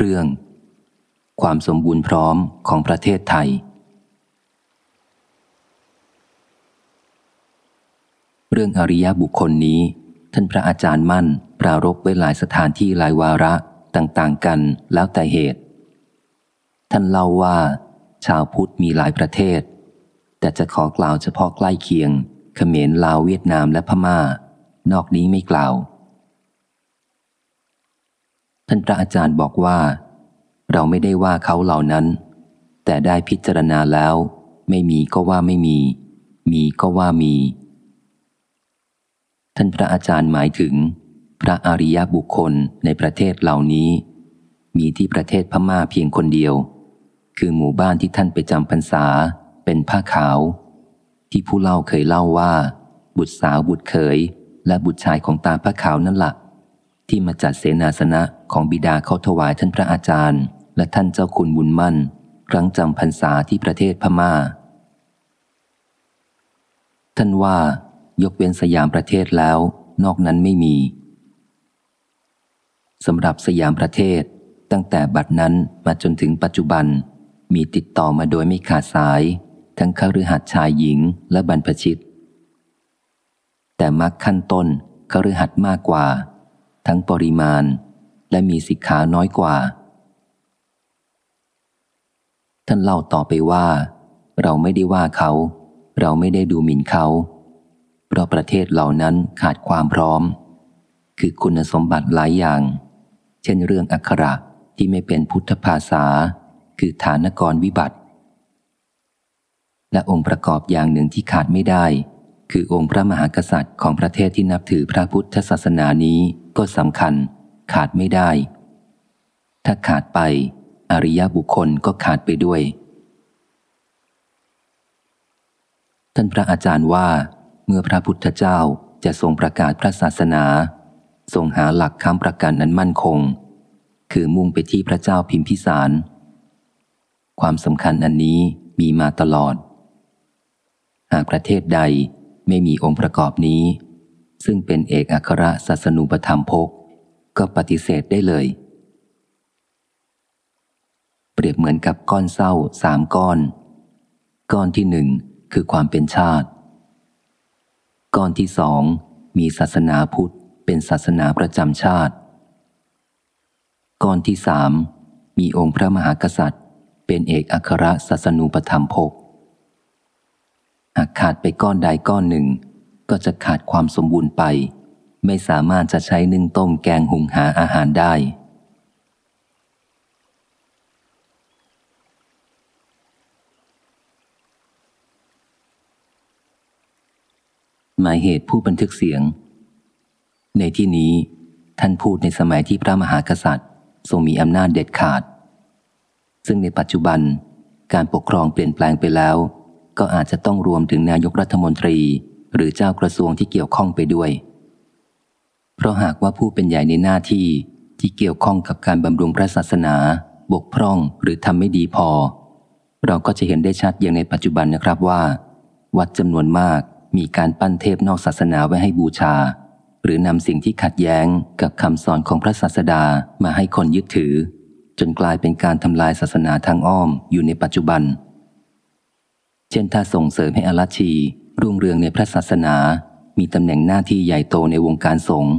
เรื่อง ความสมบูรณ์พร้อมของประเทศไทย เรื่องอริยบุคคลนี้ ท่านพระอาจารย์มั่น ปรารบไว้หลายสถานที่หลายวาระต่าง ๆ กันแล้วแต่เหตุ ท่านเล่าว่า ชาวพุทธมีหลายประเทศ แต่จะขอกล่าวเฉพาะใกล้เคียงเขมรลาวเวียดนามและพมา่า นอกนี้ไม่กล่าว ท่านพระอาจารย์บอกว่า เราไม่ได้ว่าเขาเหล่านั้น แต่ได้พิจารณาแล้ว ไม่มีก็ว่าไม่มี มีก็ว่ามี ท่านพระอาจารย์หมายถึง พระอริยบุคคลในประเทศเหล่านี้ มีที่ประเทศพม่าเพียงคนเดียว คือหมู่บ้านที่ท่านไปจำพรรษาเป็นผ้าขาว ที่ผู้เล่าเคยเล่าว่า บุตรสาวบุตรเขยและบุตรชายของตาผ้าขาวนั่นละ่ะ ที่มาจัดเสนาสนะของบิดาเขาถวายท่านพระอาจารย์ และท่านเจ้าคุณบุญมั่น ครั้งจำพรรษาที่ประเทศพมา่า ท่านว่ายกเว้นสยามประเทศแล้ว นอกนั้นไม่มีสำหรับสยามประเทศตั้งแต่บัดนั้นมาจนถึงปัจจุบัน มีติดต่อมาโดยไม่ขาดสาย ทั้งคฤหัสชายหญิงและบรรพชิต แต่มักขั้นต้นคฤหัสมากกว่า ทั้งปริมาณ และมีสิกขาน้อยกว่า ท่านเล่าต่อไปว่า เราไม่ได้ว่าเขา เราไม่ได้ดูหมิ่นเขา เพราะประเทศเหล่านั้นขาดความพร้อม คือคุณสมบัติหลายอย่าง เช่นเรื่องอักขระที่ไม่เป็นพุทธภาษา คือฐานกรวิบัติ และองค์ประกอบอย่างหนึ่งที่ขาดไม่ได้ คือองค์พระมหากษัตริย์ของประเทศที่นับถือพระพุทธศาสนานี้ก็สำคัญ ขาดไม่ได้ ถ้าขาดไป อริยบุคคลก็ขาดไปด้วย ท่านพระอาจารย์ว่า เมื่อพระพุทธเจ้าจะทรงประกาศพระศาสนา ทรงหาหลักคำประกันนั้นมั่นคง คือมุ่งไปที่พระเจ้าพิมพิสาร ความสำคัญอันนี้มีมาตลอด หากประเทศใด ไม่มีองค์ประกอบนี้ ซึ่งเป็นเอกอัครศาสนูปธรรมพกก็ปฏิเสธได้เลย เปรียบเหมือนกับก้อนเศร้าสามก้อน ก้อนที่หนึ่งคือความเป็นชาติ ก้อนที่สองมีศาสนาพุทธเป็นศาสนาประจำชาติ ก้อนที่สามมีองค์พระมหากษัตริย์ เป็นเอกอัครศาสนูปธรรมพก หากขาดไปก้อนใดก้อนหนึ่ง ก็จะขาดความสมบูรณ์ไป ไม่สามารถจะใช้นึ่งต้มแกงหุงหาอาหารได้ หมายเหตุผู้บันทึกเสียง ในที่นี้ท่านพูดในสมัยที่พระมหากษัตริย์ ทรงมีอำนาจเด็ดขาด ซึ่งในปัจจุบันการปกครองเปลี่ยนแปลงไปแล้ว ก็อาจจะต้องรวมถึงนายกรัฐมนตรี หรือเจ้ากระทรวงที่เกี่ยวข้องไปด้วย เพราะหากว่าผู้เป็นใหญ่ในหน้าที่ที่เกี่ยวข้องกับการบำรุงพระศาสนา บกพร่องหรือทำไม่ดีพอ เราก็จะเห็นได้ชัดอย่างในปัจจุบันนะครับว่า วัดจำนวนมากมีการปั้นเทพนอกศาสนาไว้ให้บูชา หรือนำสิ่งที่ขัดแย้งกับคำสอนของพระศาสดามาให้คนยึดถือ จนกลายเป็นการทำลายศาสนาทางอ้อมอยู่ในปัจจุบัน เช่นถ้าส่งเสริมให้อรัชีรุ่งเรืองในพระศาสนา มีตำแหน่งหน้าที่ใหญ่โตในวงการสงฆ์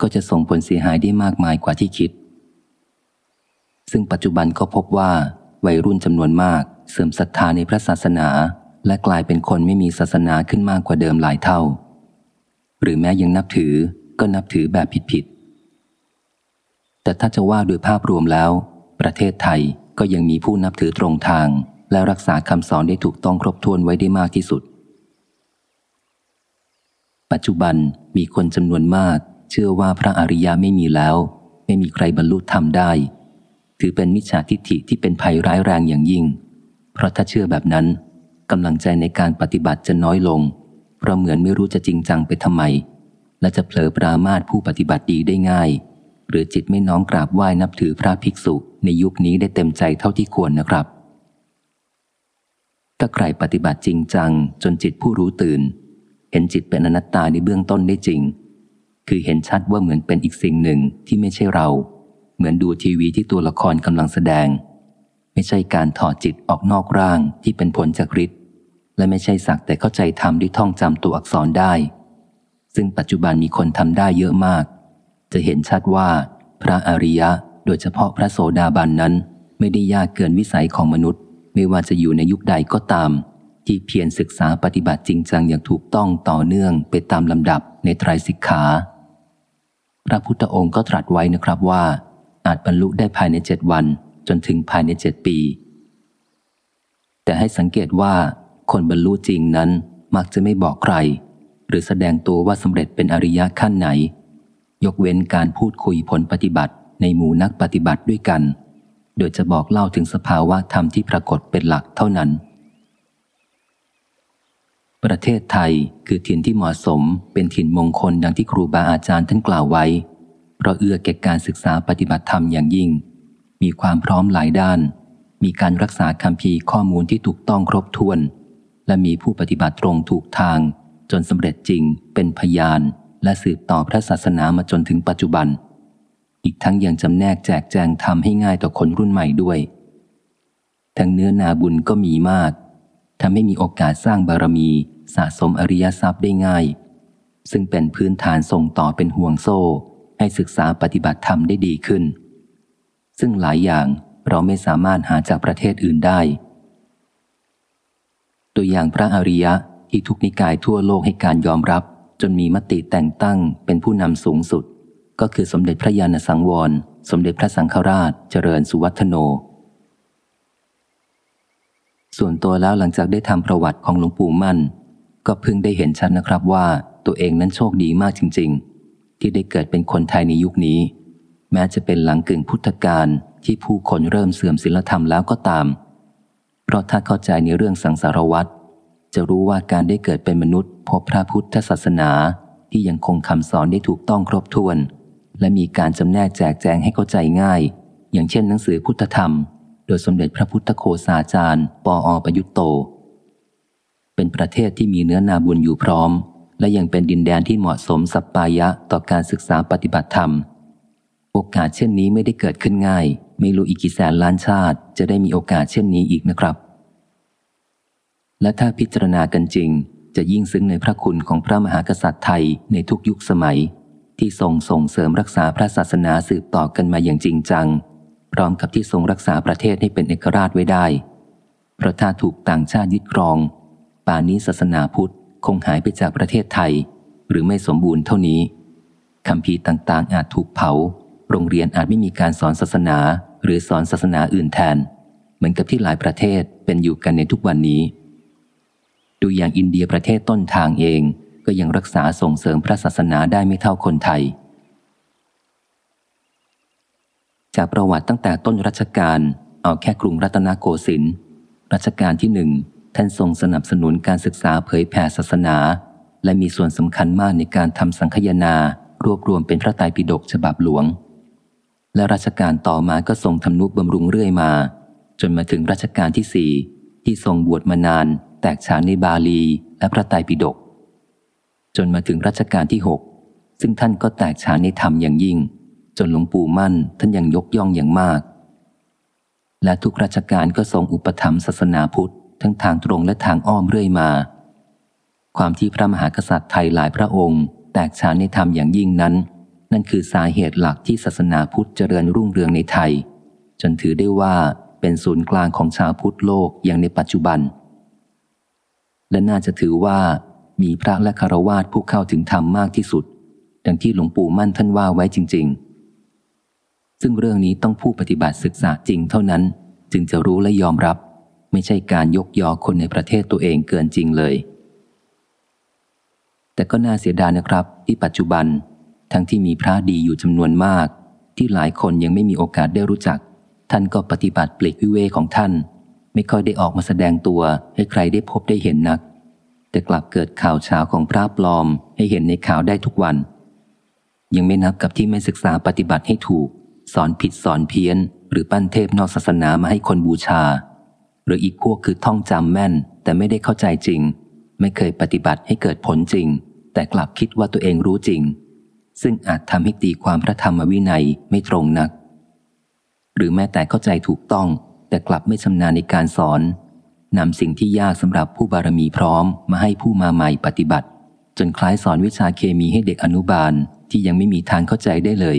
ก็จะส่งผลเสียหายได้มากมายกว่าที่คิด ซึ่งปัจจุบันก็พบว่าวัยรุ่นจำนวนมากเสื่อมศรัทธาในพระศาสนา และกลายเป็นคนไม่มีศาสนาขึ้นมากกว่าเดิมหลายเท่า หรือแม้ยังนับถือก็นับถือแบบผิดๆแต่ถ้าจะว่าโดยภาพรวมแล้ว ประเทศไทยก็ยังมีผู้นับถือตรงทาง และรักษาคำสอนได้ถูกต้องครบถ้วนไว้ได้มากที่สุด ปัจจุบันมีคนจำนวนมาก เชื่อว่าพระอริยะไม่มีแล้ว ไม่มีใครบรรลุธรรมได้ ถือเป็นมิจฉาทิฏฐิที่เป็นภัยร้ายแรงอย่างยิ่ง เพราะถ้าเชื่อแบบนั้นกำลังใจในการปฏิบัติจะน้อยลง เพราะเหมือนไม่รู้จะจริงจังไปทำไม และจะเผลอปรามาทผู้ปฏิบัติดีได้ง่าย หรือจิตไม่น้อมกราบไหว้นับถือพระภิกษุในยุคนี้ได้เต็มใจเท่าที่ควรนะครับ ถ้าใครปฏิบัติจริงจัง จนจิตผู้รู้ตื่น เห็นจิตเป็นอนัตตาในเบื้องต้นได้จริง คือเห็นชัดว่าเหมือนเป็นอีกสิ่งหนึ่งที่ไม่ใช่เรา เหมือนดูทีวีที่ตัวละครกำลังแสดง ไม่ใช่การถอดจิตออกนอกร่างที่เป็นผลจากฤทธิ์และไม่ใช่สักแต่เข้าใจธรรมด้วยท่องจำตัวอักษรได้ ซึ่งปัจจุบันมีคนทำได้เยอะมาก จะเห็นชัดว่า พระอริยะ โดยเฉพาะพระโสดาบันนั้น ไม่ได้ยากเกินวิสัยของมนุษย์ ไม่ว่าจะอยู่ในยุคใดก็ตาม ที่เพียรศึกษาปฏิบัติจริงจังอย่างถูกต้องต่อเนื่องไปตามลำดับในไตรสิกขา พระพุทธองค์ก็ตรัสไว้นะครับว่า อาจบรรลุได้ภายในเจ็ดวันจนถึงภายในเจ็ดปี แต่ให้สังเกตว่า คนบรรลุจริงนั้นมักจะไม่บอกใคร หรือแสดงตัวว่าสำเร็จเป็นอริยะขั้นไหน ยกเว้นการพูดคุยผลปฏิบัติในหมู่นักปฏิบัติด้วยกัน โดยจะบอกเล่าถึงสภาวะธรรมที่ปรากฏเป็นหลักเท่านั้น ประเทศไทยคือถิ่นที่เหมาะสมเป็นถิ่นมงคลดังที่ครูบาอาจารย์ท่านกล่าวไว้ เพราะเอื้อแก่การศึกษาปฏิบัติธรรมอย่างยิ่ง มีความพร้อมหลายด้าน มีการรักษาคำพีข้อมูลที่ถูกต้องครบถ้วน และมีผู้ปฏิบัติตรงถูกทาง จนสำเร็จจริงเป็นพยาน และสืบต่อพระศาสนามาจนถึงปัจจุบัน อีกทั้งยังจำแนกแจกแจงทำให้ง่ายต่อคนรุ่นใหม่ด้วย ทั้งเนื้อนาบุญก็มีมากทำให้มีโอกาสสร้างบารมีสะสมอริยทรัพย์ได้ง่าย ซึ่งเป็นพื้นฐานส่งต่อเป็นห่วงโซ่ ให้ศึกษาปฏิบัติธรรมได้ดีขึ้น ซึ่งหลายอย่างเราไม่สามารถหาจากประเทศอื่นได้ ตัวอย่างพระอริยะที่ทุกนิกายทั่วโลกให้การยอมรับ จนมีมติแต่งตั้งเป็นผู้นำสูงสุด ก็คือสมเด็จพระญาณสังวร สมเด็จพระสังฆราชเจริญสุวัฒโน ส่วนตัวแล้วหลังจากได้ทำประวัติของหลวงปู่มั่น ก็เพิ่งได้เห็นชัดนะครับว่าตัวเองนั้นโชคดีมากจริง ๆ ที่ได้เกิดเป็นคนไทยในยุคนี้ แม้จะเป็นหลังกึ่งพุทธกาลที่ผู้คนเริ่มเสื่อมศีลธรรมแล้วก็ตาม เพราะถ้าเข้าใจในเรื่องสังสารวัตรจะรู้ว่าการได้เกิดเป็นมนุษย์พบพระพุทธศาสนาที่ยังคงคำสอนได้ถูกต้องครบถ้วน และมีการจำแนกแจกแจงให้เข้าใจง่าย อย่างเช่นหนังสือพุทธธรรม โดยสมเด็จพระพุทธโคสาจารย์ ปออประยุตโต เป็นประเทศที่มีเนื้อนาบุญอยู่พร้อม และยังเป็นดินแดนที่เหมาะสมสัปปายะต่อการศึกษาปฏิบัติธรรม โอกาสเช่นนี้ไม่ได้เกิดขึ้นง่าย ไม่รู้อีกกี่แสนล้านชาติ จะได้มีโอกาสเช่นนี้อีกนะครับ และถ้าพิจารณากันจริง จะยิ่งซึ้งในพระคุณของพระมหากษัตริย์ไทยในทุกยุคสมัย ที่ทรงส่งเสริมรักษาพระศาสนาสืบต่อกันมาอย่างจริงจัง พร้อมกับที่ทรงรักษาประเทศให้เป็นเอกราชไว้ได้ เพราะถ้าถูกต่างชาติยึดครอง ป่านนี้ศาสนาพุทธคงหายไปจากประเทศไทย หรือไม่สมบูรณ์เท่านี้คำพีต่างๆ อาจถูกเผา โรงเรียนอาจไม่มีการสอนศาสนา หรือสอนศาสนาอื่นแทน เหมือนกับที่หลายประเทศเป็นอยู่กันในทุกวันนี้ ดูอย่างอินเดียประเทศต้นทางเอง ก็ยังรักษาส่งเสริมพระศาสนาได้ไม่เท่าคนไทย จากประวัติตั้งแต่ต้นรัชกาลเอาแค่กรุงรัตนโกสินทร์รัชกาลที่หนึ่งท่านทรงสนับสนุนการศึกษาเผยแผ่ศาสนา และมีส่วนสำคัญมากในการทำสังคยนารวบรวมเป็นพระไตรปิฎกฉบับหลวง และรัชกาลต่อมาก็ทรงทำนุบำรุงเรื่อยมา จนมาถึงรัชกาลที่สี่ที่ทรงบวชมานาน แตกฉานในบาลีและพระไตรปิฎก จนมาถึงรัชกาลที่หกซึ่งท่านก็แตกฉานในธรรมอย่างยิ่ง จนหลวงปู่มั่นท่านยังยกย่องอย่างมาก และทุกรัชกาลก็ทรงอุปถัมภ์ศาสนาพุทธ ทั้งทางตรงและทางอ้อมเรื่อยมา ความที่พระมหากษัตริย์ไทยหลายพระองค์ แตกฉานในธรรมอย่างยิ่งนั้น นั่นคือสาเหตุหลักที่ศาสนาพุทธเจริญรุ่งเรืองในไทย จนถือได้ว่าเป็นศูนย์กลางของชาวพุทธโลกอย่างในปัจจุบัน และน่าจะถือว่า มีพระและคารวาสผู้เข้าถึงธรรมมากที่สุด ดังที่หลวงปู่มั่นท่านว่าไว้จริง ๆ ซึ่งเรื่องนี้ต้องผู้ปฏิบัติศึกษาจริงเท่านั้น จึงจะรู้และยอมรับ ไม่ใช่การยกยอคนในประเทศตัวเองเกินจริงเลย แต่ก็น่าเสียดายนะครับ ที่ปัจจุบัน ทั้งที่มีพระดีอยู่จำนวนมาก ที่หลายคนยังไม่มีโอกาสได้รู้จัก ท่านก็ปฏิบัติเปลีกวิเวของท่าน ไม่ค่อยได้ออกมาแสดงตัวให้ใครได้พบได้เห็นนัก แต่กลับเกิดข่าวเช้าของพระปลอมให้เห็นในข่าวได้ทุกวัน ยังไม่นับกับที่ไม่ศึกษาปฏิบัติให้ถูก สอนผิดสอนเพี้ยน หรือปั้นเทพนอกศาสนามาให้คนบูชา หรืออีกพวกคือท่องจำแม่น แต่ไม่ได้เข้าใจจริง ไม่เคยปฏิบัติให้เกิดผลจริง แต่กลับคิดว่าตัวเองรู้จริง ซึ่งอาจทำให้ตีความพระธรรมวินัยไม่ตรงนัก หรือแม้แต่เข้าใจถูกต้อง แต่กลับไม่ชำนาญในการสอน นำสิ่งที่ยากสำหรับผู้บารมีพร้อมมาให้ผู้มาใหม่ปฏิบัติ จนคล้ายสอนวิชาเคมีให้เด็กอนุบาลที่ยังไม่มีทางเข้าใจได้เลย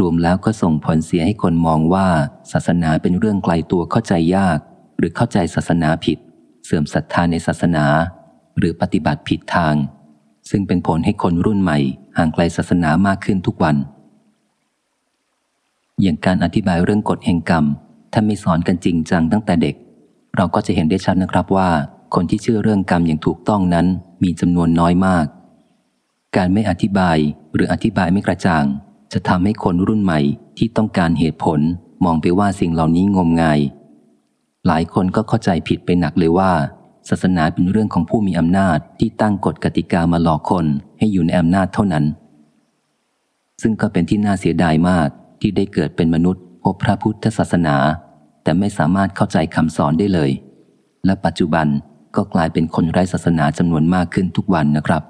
รวมแล้วก็ส่งผลเสียให้คนมองว่าศาสนาเป็นเรื่องไกลตัวเข้าใจยาก หรือเข้าใจศาสนาผิด เสื่อมศรัทธาในศาสนา หรือปฏิบัติผิดทาง ซึ่งเป็นผลให้คนรุ่นใหม่ ห่างไกลศาสนามากขึ้นทุกวัน อย่างการอธิบายเรื่องกฎแห่งกรรมถ้าไม่สอนกันจริงจังตั้งแต่เด็ก เราก็จะเห็นได้ชัดนะครับว่า คนที่เชื่อเรื่องกรรมอย่างถูกต้องนั้นมีจำนวนน้อยมาก การไม่อธิบายหรืออธิบายไม่กระจ่าง จะทำให้คนรุ่นใหม่ที่ต้องการเหตุผลมองไปว่าสิ่งเหล่านี้งมงาย หลายคนก็เข้าใจผิดไปหนักเลยว่า ศาสนาเป็นเรื่องของผู้มีอำนาจที่ตั้งกฎกติกามาหลอกคนให้อยู่ในอำนาจเท่านั้น ซึ่งก็เป็นที่น่าเสียดายมากที่ได้เกิดเป็นมนุษย์พบพระพุทธศาสนา แต่ไม่สามารถเข้าใจคำสอนได้เลย และปัจจุบันก็กลายเป็นคนไร้ศาสนาจำนวนมากขึ้นทุกวันนะครับ